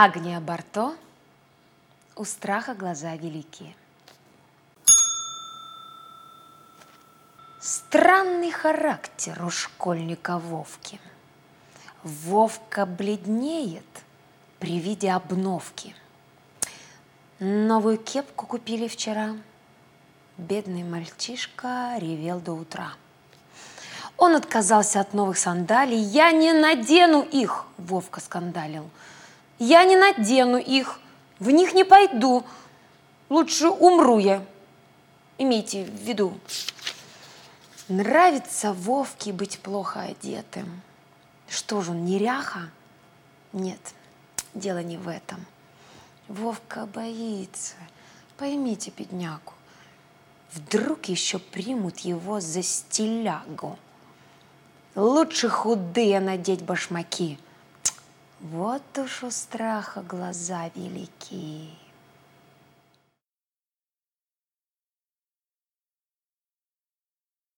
Агния Барто, у страха глаза велики. Странный характер у школьника Вовки. Вовка бледнеет при виде обновки. Новую кепку купили вчера. Бедный мальчишка ревел до утра. Он отказался от новых сандалий. «Я не надену их!» – Вовка скандалил. «Я не надену их, в них не пойду. Лучше умру я. Имейте в виду». Нравится Вовке быть плохо одетым. Что же он, неряха? Нет, дело не в этом. Вовка боится. Поймите бедняку. Вдруг еще примут его за стилягу. Лучше худые надеть башмаки. Вот уж у страха глаза велики.